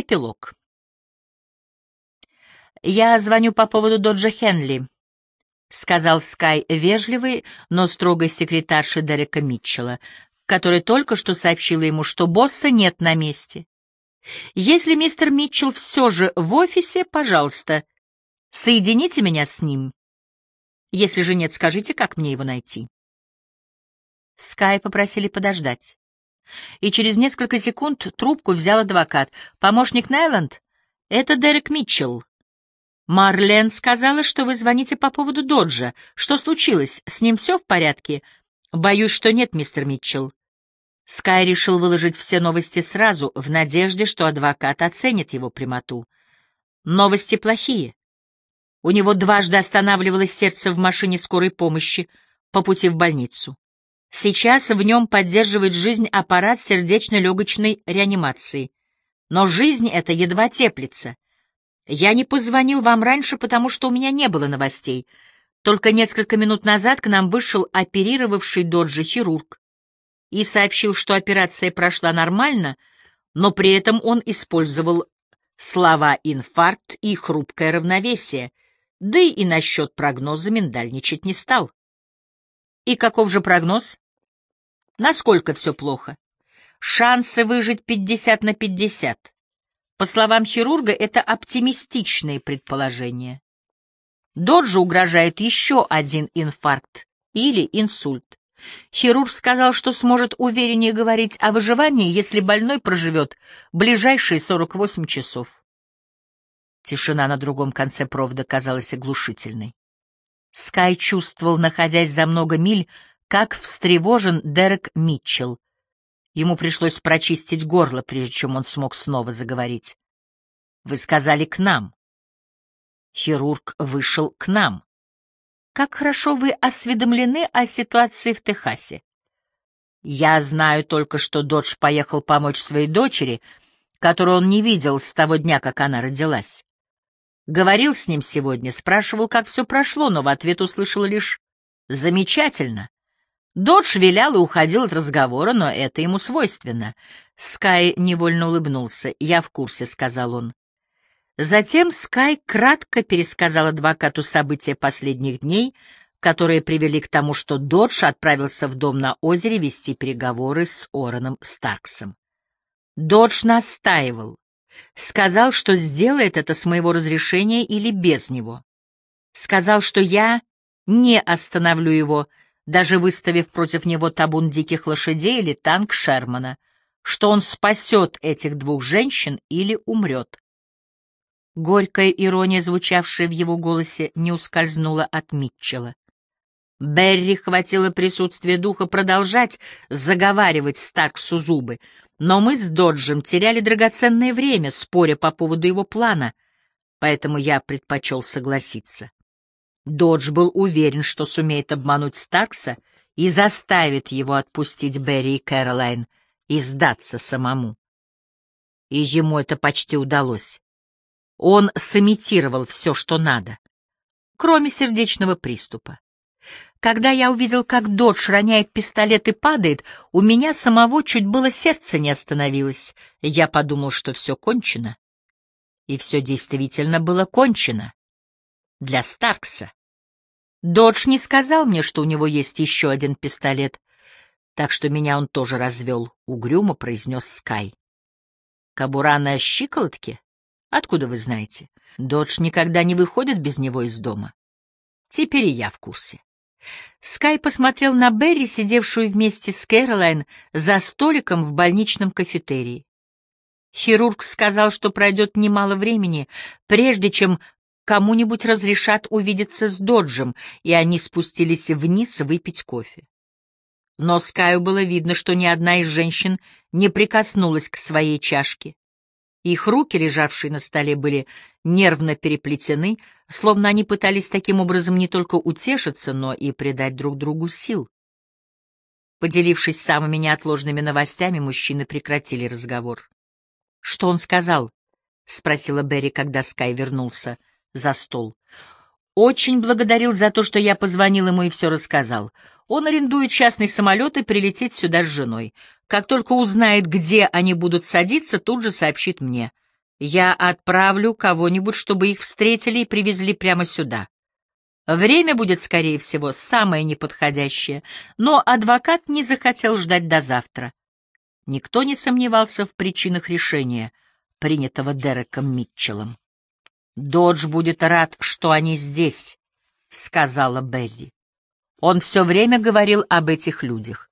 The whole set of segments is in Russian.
Эпилог. «Я звоню по поводу Доджа Хенли», — сказал Скай вежливый, но строгой секретарше Дерека Митчелла, который только что сообщила ему, что босса нет на месте. «Если мистер Митчелл все же в офисе, пожалуйста, соедините меня с ним. Если же нет, скажите, как мне его найти». Скай попросили подождать. И через несколько секунд трубку взял адвокат. «Помощник Найланд? Это Дерек Митчелл. Марлен сказала, что вы звоните по поводу Доджа. Что случилось? С ним все в порядке? Боюсь, что нет, мистер Митчелл. Скай решил выложить все новости сразу, в надежде, что адвокат оценит его прямоту. Новости плохие. У него дважды останавливалось сердце в машине скорой помощи по пути в больницу. Сейчас в нем поддерживает жизнь аппарат сердечно-легочной реанимации. Но жизнь эта едва теплится — я не позвонил вам раньше, потому что у меня не было новостей. Только несколько минут назад к нам вышел оперировавший Доджи хирург и сообщил, что операция прошла нормально, но при этом он использовал слова «инфаркт» и «хрупкое равновесие», да и насчет прогноза миндальничать не стал. И каков же прогноз? Насколько все плохо? Шансы выжить 50 на 50. По словам хирурга, это оптимистичные предположения. Доджу угрожает еще один инфаркт или инсульт. Хирург сказал, что сможет увереннее говорить о выживании, если больной проживет ближайшие 48 часов. Тишина на другом конце провода казалась оглушительной. Скай чувствовал, находясь за много миль, как встревожен Дерек Митчелл, Ему пришлось прочистить горло, прежде чем он смог снова заговорить. «Вы сказали «к нам». Хирург вышел к нам. Как хорошо вы осведомлены о ситуации в Техасе. Я знаю только, что Додж поехал помочь своей дочери, которую он не видел с того дня, как она родилась. Говорил с ним сегодня, спрашивал, как все прошло, но в ответ услышал лишь «замечательно». Додж вилял и уходил от разговора, но это ему свойственно. Скай невольно улыбнулся. «Я в курсе», — сказал он. Затем Скай кратко пересказал адвокату события последних дней, которые привели к тому, что Додж отправился в дом на озере вести переговоры с Ороном Старксом. Додж настаивал, сказал, что сделает это с моего разрешения или без него. Сказал, что я не остановлю его, — даже выставив против него табун диких лошадей или танк Шермана, что он спасет этих двух женщин или умрет. Горькая ирония, звучавшая в его голосе, не ускользнула от Митчелла. Берри хватило присутствия духа продолжать заговаривать Старксу зубы, но мы с Доджем теряли драгоценное время, споря по поводу его плана, поэтому я предпочел согласиться. Додж был уверен, что сумеет обмануть Старкса и заставит его отпустить Берри и Кэролайн и сдаться самому. И ему это почти удалось. Он сымитировал все, что надо, кроме сердечного приступа. Когда я увидел, как Додж роняет пистолет и падает, у меня самого чуть было сердце не остановилось. Я подумал, что все кончено. И все действительно было кончено. Для Старкса. Додж не сказал мне, что у него есть еще один пистолет, так что меня он тоже развел, — угрюмо произнес Скай. Кабура на щиколотке? Откуда вы знаете? Додж никогда не выходит без него из дома. Теперь и я в курсе. Скай посмотрел на Берри, сидевшую вместе с Кэролайн за столиком в больничном кафетерии. Хирург сказал, что пройдет немало времени, прежде чем кому-нибудь разрешат увидеться с Доджем, и они спустились вниз выпить кофе. Но Скаю было видно, что ни одна из женщин не прикоснулась к своей чашке. Их руки, лежавшие на столе, были нервно переплетены, словно они пытались таким образом не только утешиться, но и придать друг другу сил. Поделившись самыми неотложными новостями, мужчины прекратили разговор. «Что он сказал?» — спросила Берри, когда Скай вернулся за стол. Очень благодарил за то, что я позвонил ему и все рассказал. Он арендует частный самолет и прилетит сюда с женой. Как только узнает, где они будут садиться, тут же сообщит мне. Я отправлю кого-нибудь, чтобы их встретили и привезли прямо сюда. Время будет, скорее всего, самое неподходящее, но адвокат не захотел ждать до завтра. Никто не сомневался в причинах решения, принятого Дереком Митчеллом. «Додж будет рад, что они здесь», — сказала Берри. Он все время говорил об этих людях.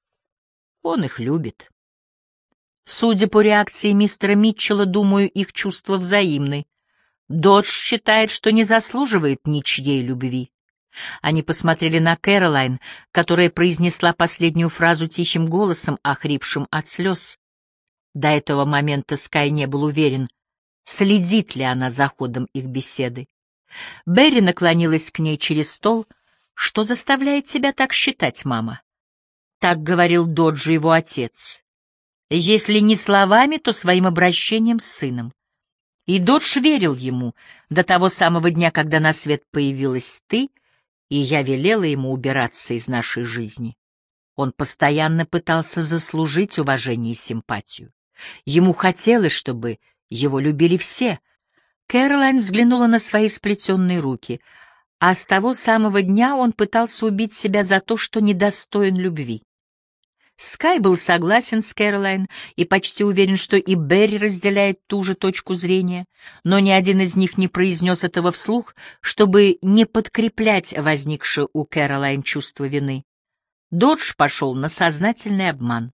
Он их любит. Судя по реакции мистера Митчелла, думаю, их чувства взаимны. Додж считает, что не заслуживает ничьей любви. Они посмотрели на Кэролайн, которая произнесла последнюю фразу тихим голосом, охрипшим от слез. До этого момента Скай не был уверен, следит ли она за ходом их беседы. Берри наклонилась к ней через стол. «Что заставляет тебя так считать, мама?» Так говорил Доджи его отец. Если не словами, то своим обращением с сыном. И Додж верил ему до того самого дня, когда на свет появилась ты, и я велела ему убираться из нашей жизни. Он постоянно пытался заслужить уважение и симпатию. Ему хотелось, чтобы его любили все. Кэролайн взглянула на свои сплетенные руки, а с того самого дня он пытался убить себя за то, что недостоин любви. Скай был согласен с Кэролайн и почти уверен, что и Берри разделяет ту же точку зрения, но ни один из них не произнес этого вслух, чтобы не подкреплять возникшее у Кэролайн чувство вины. Додж пошел на сознательный обман.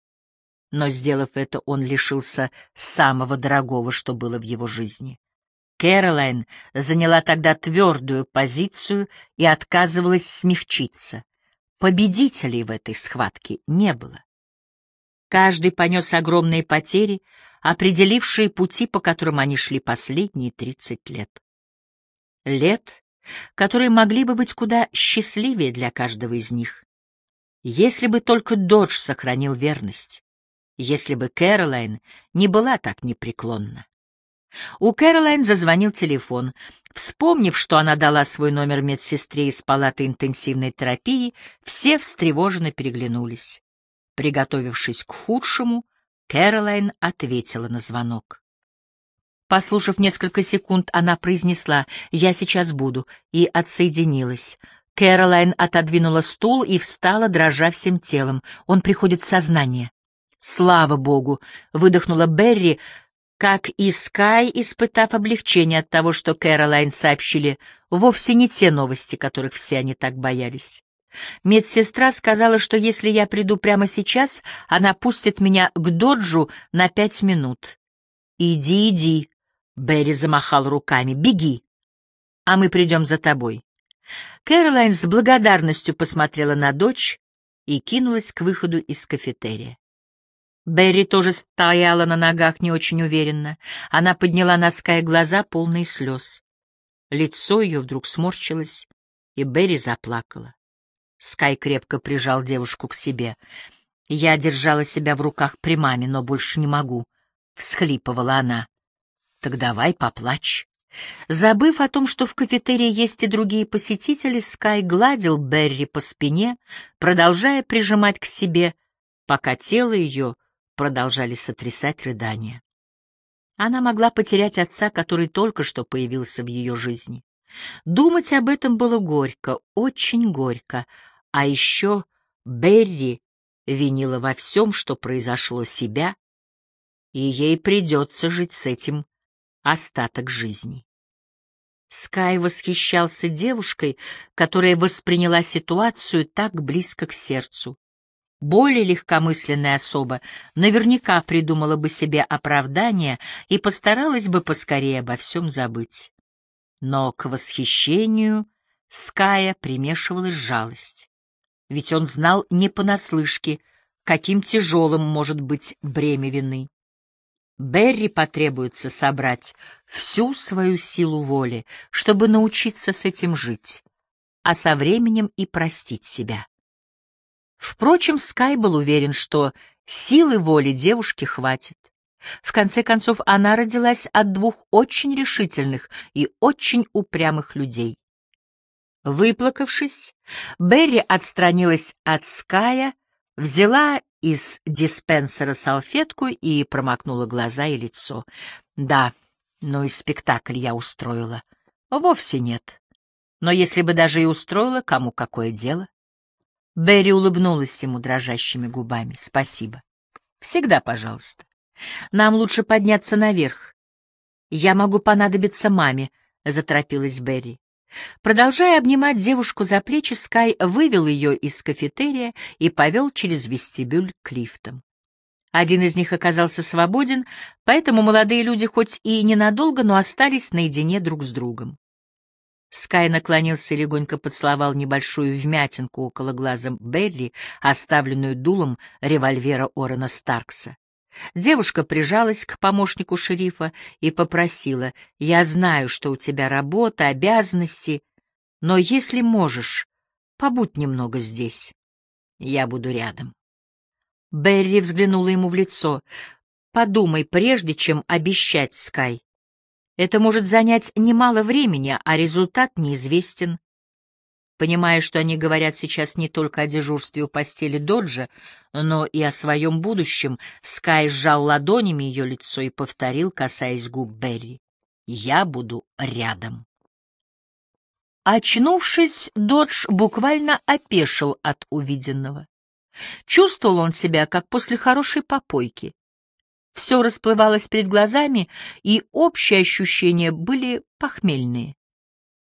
Но, сделав это, он лишился самого дорогого, что было в его жизни. Кэролайн заняла тогда твердую позицию и отказывалась смягчиться. Победителей в этой схватке не было. Каждый понес огромные потери, определившие пути, по которым они шли последние тридцать лет. Лет, которые могли бы быть куда счастливее для каждого из них. Если бы только Додж сохранил верность, если бы Кэролайн не была так непреклонна. У Кэролайн зазвонил телефон. Вспомнив, что она дала свой номер медсестре из палаты интенсивной терапии, все встревоженно переглянулись. Приготовившись к худшему, Кэролайн ответила на звонок. Послушав несколько секунд, она произнесла «Я сейчас буду» и отсоединилась. Кэролайн отодвинула стул и встала, дрожа всем телом. Он приходит в сознание. «Слава богу!» — выдохнула Берри, как и Скай, испытав облегчение от того, что Кэролайн сообщили вовсе не те новости, которых все они так боялись. Медсестра сказала, что если я приду прямо сейчас, она пустит меня к доджу на пять минут. «Иди, иди», — Берри замахал руками, — «беги, а мы придем за тобой». Кэролайн с благодарностью посмотрела на дочь и кинулась к выходу из кафетерия. Берри тоже стояла на ногах не очень уверенно. Она подняла на Скай глаза, полные слез. Лицо ее вдруг сморщилось, и Берри заплакала. Скай крепко прижал девушку к себе. Я держала себя в руках при маме, но больше не могу. Всхлипывала она. Так давай поплачь. Забыв о том, что в кафетерии есть и другие посетители, Скай гладил Берри по спине, продолжая прижимать к себе, пока тело ее продолжали сотрясать рыдания. Она могла потерять отца, который только что появился в ее жизни. Думать об этом было горько, очень горько, а еще Берри винила во всем, что произошло себя, и ей придется жить с этим остаток жизни. Скай восхищался девушкой, которая восприняла ситуацию так близко к сердцу. Более легкомысленная особа наверняка придумала бы себе оправдание и постаралась бы поскорее обо всем забыть. Но к восхищению Ская примешивалась жалость ведь он знал не понаслышке, каким тяжелым может быть бремя вины. Берри потребуется собрать всю свою силу воли, чтобы научиться с этим жить, а со временем и простить себя. Впрочем, Скай был уверен, что силы воли девушки хватит. В конце концов, она родилась от двух очень решительных и очень упрямых людей. Выплакавшись, Берри отстранилась от Ская, взяла из диспенсера салфетку и промокнула глаза и лицо. Да, Ну и спектакль я устроила. Вовсе нет. Но если бы даже и устроила, кому какое дело? Берри улыбнулась ему дрожащими губами. Спасибо. Всегда пожалуйста. Нам лучше подняться наверх. Я могу понадобиться маме, — заторопилась Берри. Продолжая обнимать девушку за плечи, Скай вывел ее из кафетерия и повел через вестибюль к лифтам. Один из них оказался свободен, поэтому молодые люди хоть и ненадолго, но остались наедине друг с другом. Скай наклонился и легонько поцеловал небольшую вмятинку около глаза Берри, оставленную дулом револьвера Орена Старкса. Девушка прижалась к помощнику шерифа и попросила, «Я знаю, что у тебя работа, обязанности, но если можешь, побудь немного здесь. Я буду рядом». Берри взглянула ему в лицо. «Подумай, прежде чем обещать, Скай. Это может занять немало времени, а результат неизвестен. Понимая, что они говорят сейчас не только о дежурстве у постели Доджа, но и о своем будущем, Скай сжал ладонями ее лицо и повторил, касаясь губ Берри. «Я буду рядом». Очнувшись, Додж буквально опешил от увиденного. Чувствовал он себя, как после хорошей попойки. Все расплывалось перед глазами, и общие ощущения были похмельные.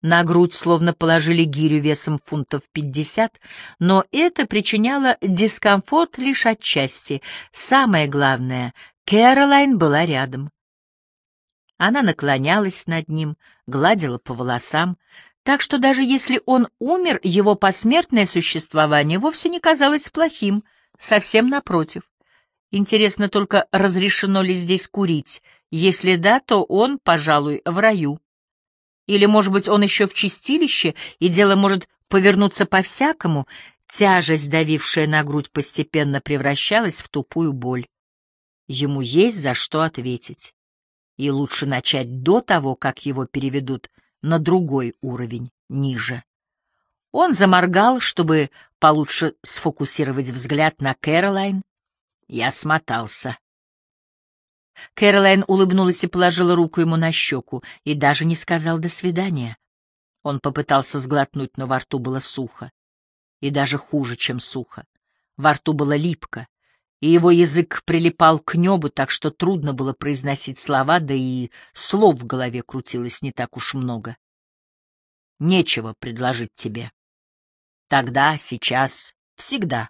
На грудь словно положили гирю весом фунтов пятьдесят, но это причиняло дискомфорт лишь отчасти. Самое главное, Кэролайн была рядом. Она наклонялась над ним, гладила по волосам, так что даже если он умер, его посмертное существование вовсе не казалось плохим, совсем напротив. Интересно только, разрешено ли здесь курить. Если да, то он, пожалуй, в раю. Или, может быть, он еще в чистилище, и дело может повернуться по-всякому. Тяжесть, давившая на грудь, постепенно превращалась в тупую боль. Ему есть за что ответить. И лучше начать до того, как его переведут на другой уровень, ниже. Он заморгал, чтобы получше сфокусировать взгляд на Кэролайн. Я смотался. Кэролайн улыбнулась и положила руку ему на щеку, и даже не сказал «до свидания». Он попытался сглотнуть, но во рту было сухо. И даже хуже, чем сухо. Во рту было липко, и его язык прилипал к небу, так что трудно было произносить слова, да и слов в голове крутилось не так уж много. Нечего предложить тебе. Тогда, сейчас, всегда.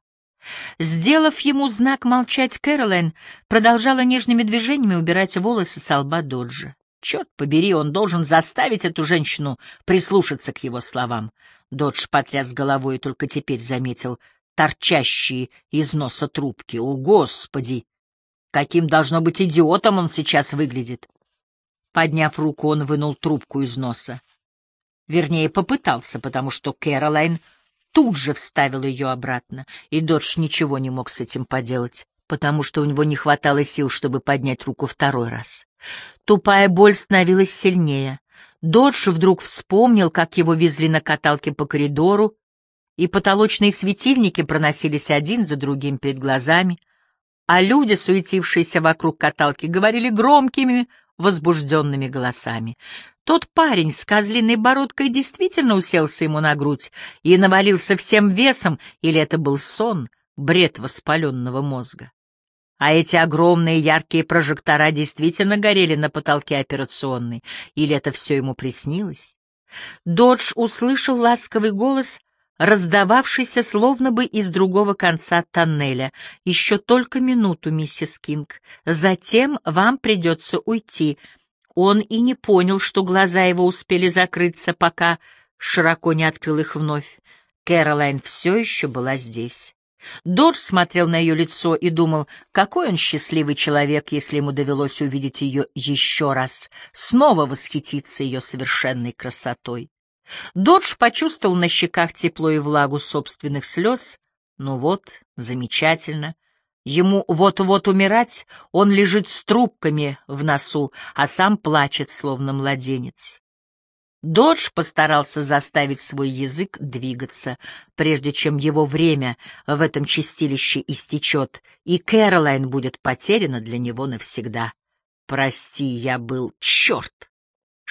Сделав ему знак молчать, Кэролайн продолжала нежными движениями убирать волосы с лба Доджа. Черт побери, он должен заставить эту женщину прислушаться к его словам. Додж потряс головой и только теперь заметил торчащие из носа трубки. О, Господи! Каким, должно быть, идиотом он сейчас выглядит! Подняв руку, он вынул трубку из носа. Вернее, попытался, потому что Кэролайн тут же вставил ее обратно, и Додж ничего не мог с этим поделать, потому что у него не хватало сил, чтобы поднять руку второй раз. Тупая боль становилась сильнее. Додж вдруг вспомнил, как его везли на каталке по коридору, и потолочные светильники проносились один за другим перед глазами, а люди, суетившиеся вокруг каталки, говорили громкими, возбужденными голосами. Тот парень с козлиной бородкой действительно уселся ему на грудь и навалился всем весом, или это был сон, бред воспаленного мозга. А эти огромные яркие прожектора действительно горели на потолке операционной, или это все ему приснилось? Додж услышал ласковый голос, раздававшийся словно бы из другого конца тоннеля. «Еще только минуту, миссис Кинг. Затем вам придется уйти». Он и не понял, что глаза его успели закрыться, пока широко не открыл их вновь. Кэролайн все еще была здесь. Додж смотрел на ее лицо и думал, какой он счастливый человек, если ему довелось увидеть ее еще раз, снова восхититься ее совершенной красотой. Додж почувствовал на щеках тепло и влагу собственных слез. Ну вот, замечательно. Ему вот-вот умирать, он лежит с трубками в носу, а сам плачет, словно младенец. Додж постарался заставить свой язык двигаться, прежде чем его время в этом чистилище истечет, и Кэролайн будет потеряна для него навсегда. Прости, я был черт.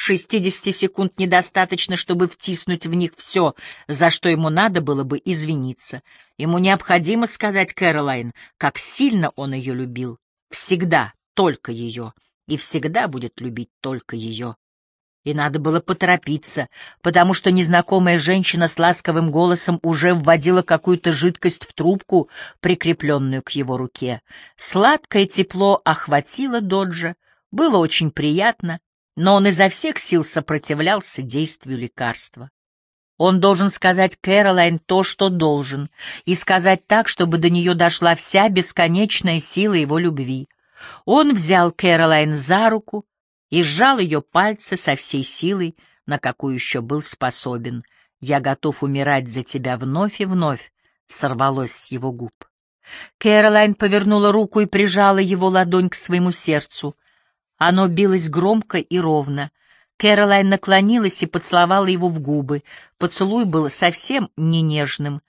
Шестидесяти секунд недостаточно, чтобы втиснуть в них все, за что ему надо было бы извиниться. Ему необходимо сказать Кэролайн, как сильно он ее любил. Всегда только ее. И всегда будет любить только ее. И надо было поторопиться, потому что незнакомая женщина с ласковым голосом уже вводила какую-то жидкость в трубку, прикрепленную к его руке. Сладкое тепло охватило Доджа, было очень приятно, но он изо всех сил сопротивлялся действию лекарства. Он должен сказать Кэролайн то, что должен, и сказать так, чтобы до нее дошла вся бесконечная сила его любви. Он взял Кэролайн за руку и сжал ее пальцы со всей силой, на какую еще был способен. «Я готов умирать за тебя вновь и вновь», — сорвалось с его губ. Кэролайн повернула руку и прижала его ладонь к своему сердцу — оно билось громко и ровно. Кэролайн наклонилась и поцеловала его в губы. Поцелуй был совсем не нежным.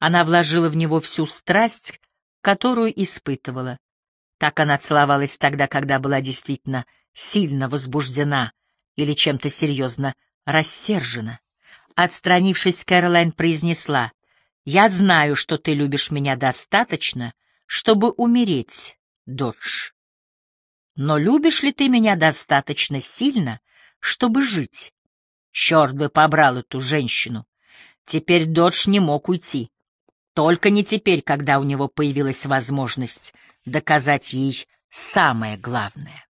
Она вложила в него всю страсть, которую испытывала. Так она целовалась тогда, когда была действительно сильно возбуждена или чем-то серьезно рассержена. Отстранившись, Кэролайн произнесла, «Я знаю, что ты любишь меня достаточно, чтобы умереть, Додж». Но любишь ли ты меня достаточно сильно, чтобы жить? Черт бы побрал эту женщину. Теперь Додж не мог уйти. Только не теперь, когда у него появилась возможность доказать ей самое главное.